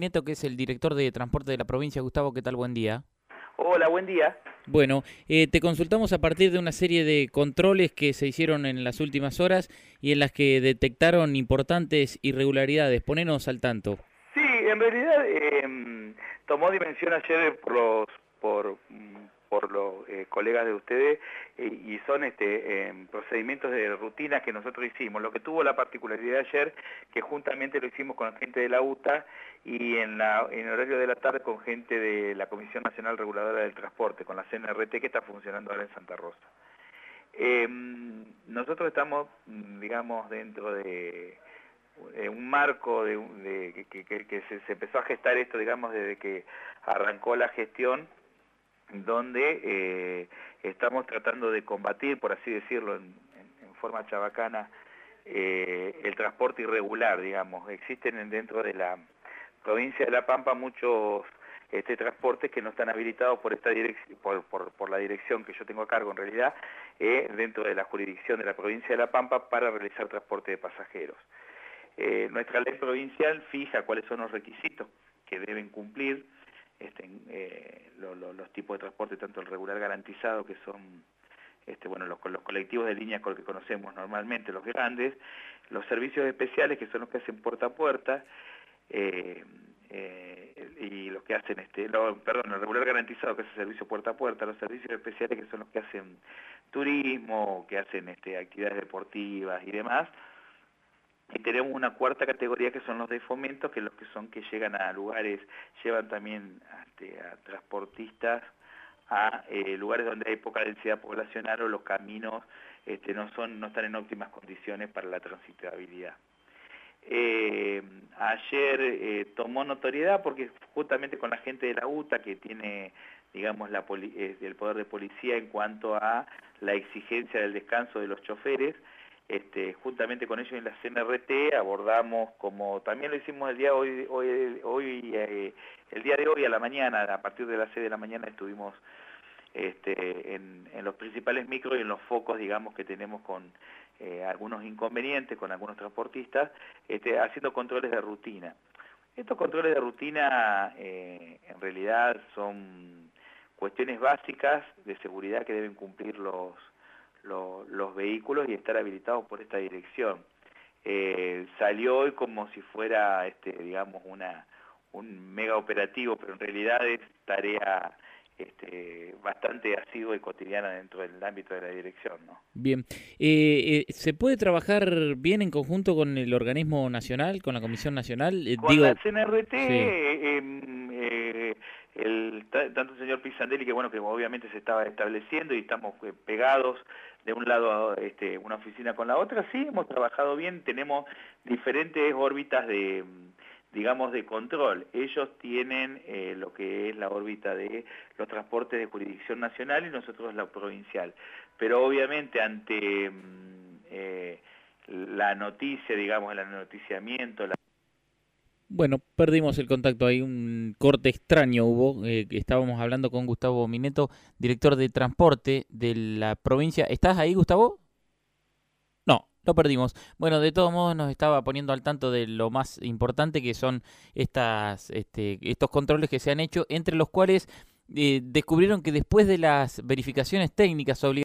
Nieto, que es el director de transporte de la provincia. Gustavo, ¿qué tal? Buen día. Hola, buen día. Bueno, eh, te consultamos a partir de una serie de controles que se hicieron en las últimas horas y en las que detectaron importantes irregularidades. Ponenos al tanto. Sí, en realidad eh, tomó dimensión ayer por los, por, por los eh, colegas de ustedes eh, y son este, em, procedimientos de rutina que nosotros hicimos. Lo que tuvo la particularidad ayer, que juntamente lo hicimos con gente de la UTA y en, en horario de la tarde con gente de la Comisión Nacional Reguladora del Transporte, con la CNRT que está funcionando ahora en Santa Rosa. Em, nosotros estamos, digamos, dentro de un marco de, que, se, empezó a gestar esto, digamos, desde que arrancó la gestión donde eh, estamos tratando de combatir, por así decirlo, en, forma chabacana, eh, el transporte irregular, digamos. Existen dentro de la provincia de La Pampa muchos este, transportes que no están habilitados por, esta por, por, la dirección que yo tengo a cargo en realidad, eh, dentro de la jurisdicción de la provincia de La Pampa para realizar transporte de pasajeros. nuestra ley provincial fija cuáles son los requisitos que deben cumplir este, eh, los tipos de transporte, tanto el regular garantizado, que son este, bueno, los, los colectivos de líneas con los que conocemos normalmente, los grandes, los servicios especiales, que son los que hacen puerta a puerta, eh, eh, y los que hacen, este, perdón, el regular garantizado, que es el servicio puerta a puerta, los servicios especiales, que son los que hacen turismo, que hacen este, actividades deportivas y demás, tenemos una cuarta categoría que son los de fomento, que los que son que llegan a lugares, llevan también este, a transportistas a eh, lugares donde hay poca densidad poblacional o los caminos este, no, son, no están en óptimas condiciones para la transitabilidad. Eh, ayer eh, tomó notoriedad porque justamente con la gente de la UTA que tiene digamos la el poder de policía en cuanto a la exigencia del descanso de los choferes, este, juntamente con ellos en la CNRT abordamos, como también lo hicimos el día hoy, hoy, eh, el día de hoy a la mañana, a partir de las 6 de la mañana estuvimos este, en, los principales micros y en los focos, digamos, que tenemos con eh, algunos inconvenientes, con algunos transportistas, este, haciendo controles de rutina. Estos controles de rutina eh, en realidad son cuestiones básicas de seguridad que deben cumplir los los vehículos y estar habilitados por esta dirección. Eh, salió hoy como si fuera, este, digamos, una, un mega operativo, pero en realidad es tarea este, bastante asidua y cotidiana dentro del ámbito de la dirección. ¿no? Bien, eh, eh, ¿se puede trabajar bien en conjunto con el organismo nacional, con la Comisión Nacional? con la CNRT, em, tanto el señor Pisandelli, que bueno, que obviamente se estaba estableciendo y estamos pegados de un lado este, una oficina con la otra, sí, hemos trabajado bien, tenemos diferentes órbitas de digamos, de control. Ellos tienen eh, lo que es la órbita de los transportes de jurisdicción nacional y nosotros la provincial. Pero obviamente ante mm, eh, la noticia, digamos, el noticiamiento, bueno, perdimos el contacto, hay un corte extraño hubo, eh, estábamos hablando con Gustavo Mineto, director de transporte de la provincia. ¿Estás ahí, Gustavo? No, lo perdimos. Bueno, de todos modos nos estaba poniendo al tanto de lo más importante que son estas, este, estos controles que se han hecho, entre los cuales eh, descubrieron que después de las verificaciones técnicas obligadas,